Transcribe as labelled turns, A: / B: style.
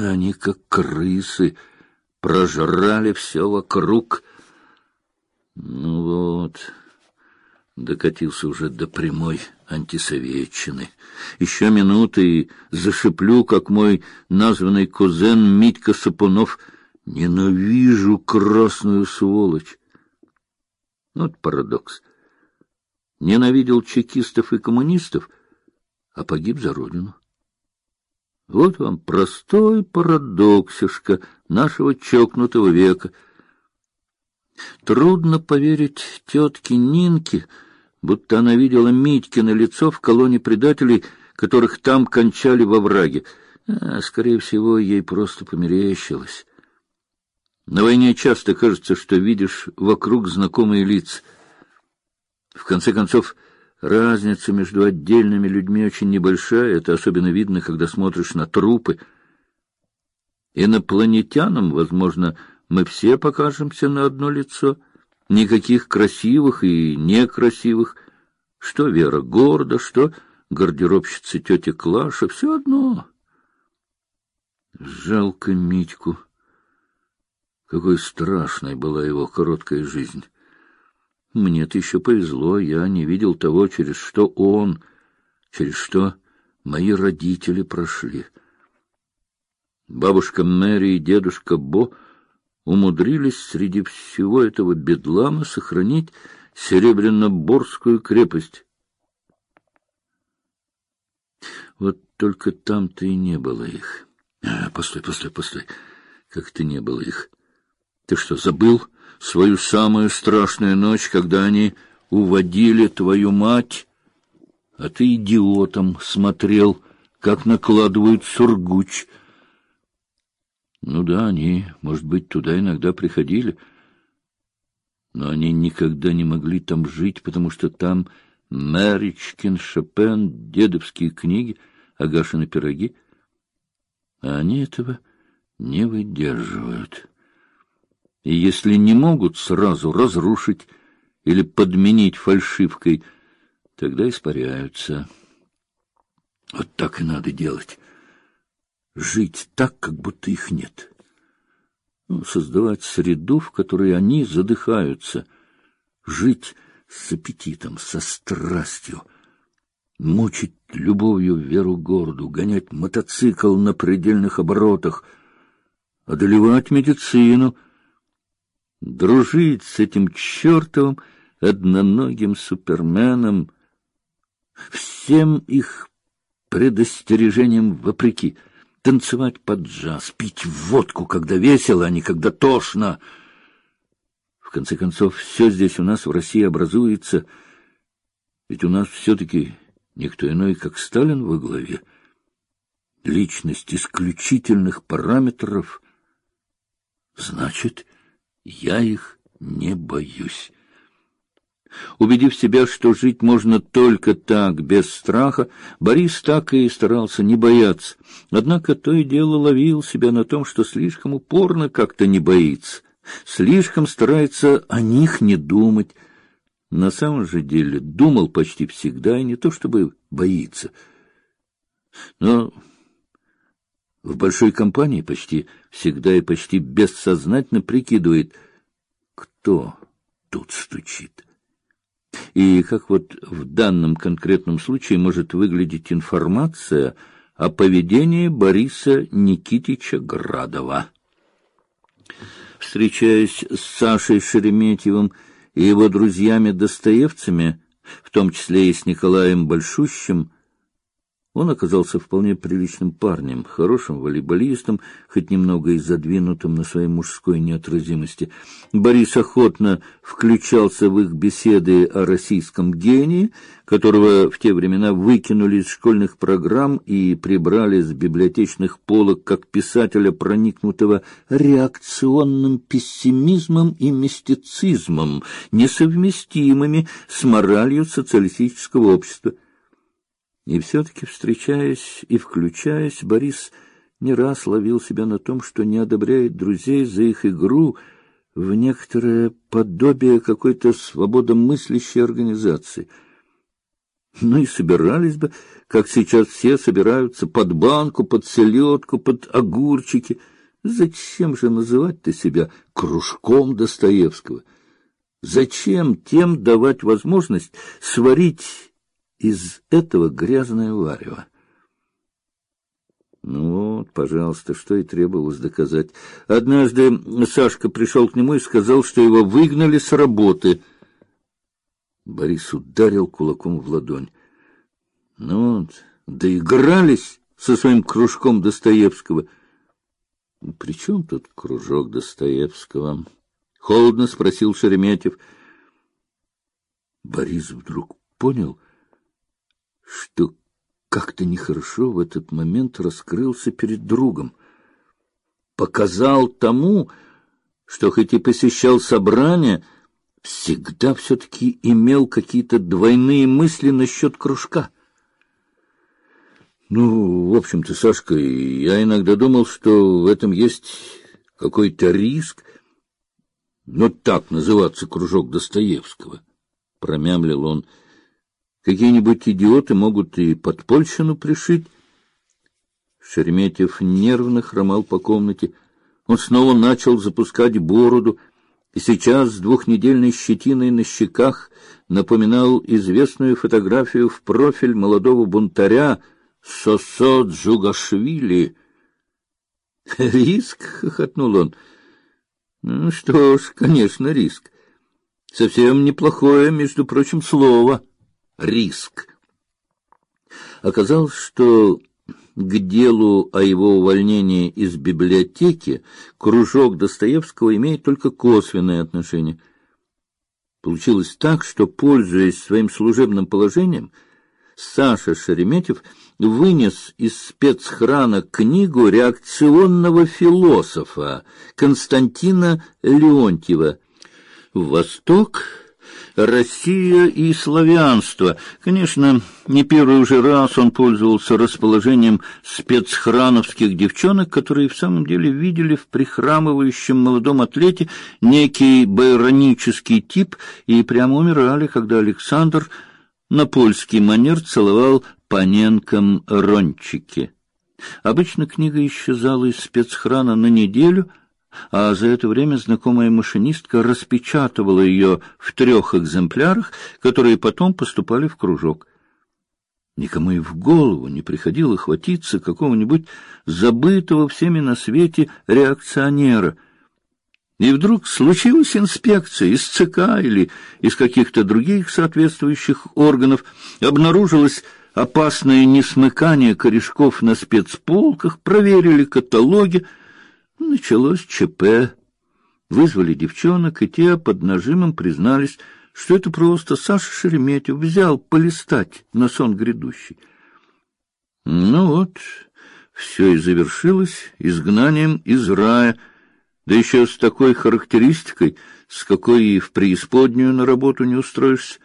A: Они, как крысы, прожрали все вокруг. Ну вот, докатился уже до прямой антисоветчины. Еще минуты и зашиплю, как мой названный кузен Митька Сапунов. Ненавижу красную сволочь. Вот парадокс. Ненавидел чекистов и коммунистов, а погиб за родину. Вот вам простой парадоксишка нашего чокнутого века. Трудно поверить тетке Нинке, будто она видела Митькино лицо в колонне предателей, которых там кончали во враге. А, скорее всего, ей просто померещилось. На войне часто кажется, что видишь вокруг знакомые лица. В конце концов, разница между отдельными людьми очень небольшая, это особенно видно, когда смотришь на трупы. Инопланетянам, возможно, мы все покажемся на одно лицо — Никаких красивых и некрасивых. Что Вера Горда, что гардеробщица тетя Клаша, все одно. Жалко Митьку. Какой страшной была его короткая жизнь. Мне-то еще повезло, я не видел того, через что он, через что мои родители прошли. Бабушка Мэри и дедушка Бо — умудрились среди всего этого бедлама сохранить Серебряно-Борскую крепость. Вот только там-то и не было их. А, постой, постой, постой. Как ты не было их? Ты что, забыл свою самую страшную ночь, когда они уводили твою мать? А ты идиотом смотрел, как накладывают сургуч — ну да, они, может быть, туда иногда приходили, но они никогда не могли там жить, потому что там Мэричкин, Шопен, дедовские книги, Агашины пироги. А они этого не выдерживают. И если не могут сразу разрушить или подменить фальшивкой, тогда испаряются. Вот так и надо делать жить так, как будто их нет. Ну, создавать среду, в которой они задыхаются, жить с аппетитом, со страстью, мучить любовью Веру Горду, гонять мотоцикл на предельных оборотах, одолевать медицину, дружить с этим чертовым одноногим суперменом, всем их предостережением вопреки — танцевать под джаз, пить водку, когда весело, а не когда тошно. В конце концов, все здесь у нас в России образуется, ведь у нас все-таки никто иной, как Сталин во главе. Личность исключительных параметров. Значит, я их не боюсь. Убедив себя, что жить можно только так, без страха, Борис так и старался не бояться. Однако то и дело ловил себя на том, что слишком упорно как-то не боится, слишком старается о них не думать. На самом же деле думал почти всегда, и не то чтобы боится. Но в большой компании почти всегда и почти бессознательно прикидывает, кто тут стучит и как вот в данном конкретном случае может выглядеть информация о поведении Бориса Никитича Градова. Встречаясь с Сашей Шереметьевым и его друзьями-достоевцами, в том числе и с Николаем Большущим, он оказался вполне приличным парнем, хорошим волейболистом, хоть немного и задвинутым на своей мужской неотразимости. Борис охотно включался в их беседы о российском гении, которого в те времена выкинули из школьных программ и прибрали с библиотечных полок как писателя, проникнутого реакционным пессимизмом и мистицизмом, несовместимыми с моралью социалистического общества. И все-таки, встречаясь и включаясь, Борис не раз ловил себя на том, что не одобряет друзей за их игру в некоторое подобие какой-то свободомыслящей организации. Ну и собирались бы, как сейчас все собираются, под банку, под селедку, под огурчики. Зачем же называть ты себя кружком Достоевского? Зачем тем давать возможность сварить из этого грязное варево? Ну вот, пожалуйста, что и требовалось доказать. Однажды Сашка пришел к нему и сказал, что его выгнали с работы. Борис ударил кулаком в ладонь. Ну вот, доигрались со своим кружком Достоевского. При чем тут кружок Достоевского? Холодно спросил Шереметьев. Борис вдруг понял, что как-то нехорошо в этот момент раскрылся перед другом. Показал тому, что хоть и посещал собрания, всегда все-таки имел какие-то двойные мысли насчет кружка. Ну, в общем-то, Сашка, я иногда думал, что в этом есть какой-то риск. Но так называться кружок Достоевского, промямлил он. Какие-нибудь идиоты могут и подпольщину пришить. Шереметьев нервно хромал по комнате. Он снова начал запускать бороду, и сейчас с двухнедельной щетиной на щеках напоминал известную фотографию в профиль молодого бунтаря Сосо Джугашвили. «Риск?» — хохотнул он. «Ну что ж, конечно, риск. Совсем неплохое, между прочим, слово» риск. Оказалось, что к делу о его увольнении из библиотеки кружок Достоевского имеет только косвенное отношение. Получилось так, что, пользуясь своим служебным положением, Саша Шереметьев вынес из спецхрана книгу реакционного философа Константина Леонтьева «Восток Россия и славянство. Конечно, не первый уже раз он пользовался расположением спецхрановских девчонок, которые в самом деле видели в прихрамывающем молодом атлете некий байронический тип и прямо умирали, когда Александр на польский манер целовал паненкам рончики. Обычно книга исчезала из спецхрана на неделю — а за это время знакомая машинистка распечатывала ее в трех экземплярах, которые потом поступали в кружок. Никому и в голову не приходило хватиться какого-нибудь забытого всеми на свете реакционера. И вдруг случилась инспекция из ЦК или из каких-то других соответствующих органов, обнаружилось опасное несмыкание корешков на спецполках, проверили каталоги, Началось ЧП. Вызвали девчонок, и те под нажимом признались, что это просто Саша Шереметьев взял полистать на сон грядущий. Ну вот, все и завершилось изгнанием из рая, да еще с такой характеристикой, с какой и в преисподнюю на работу не устроишься.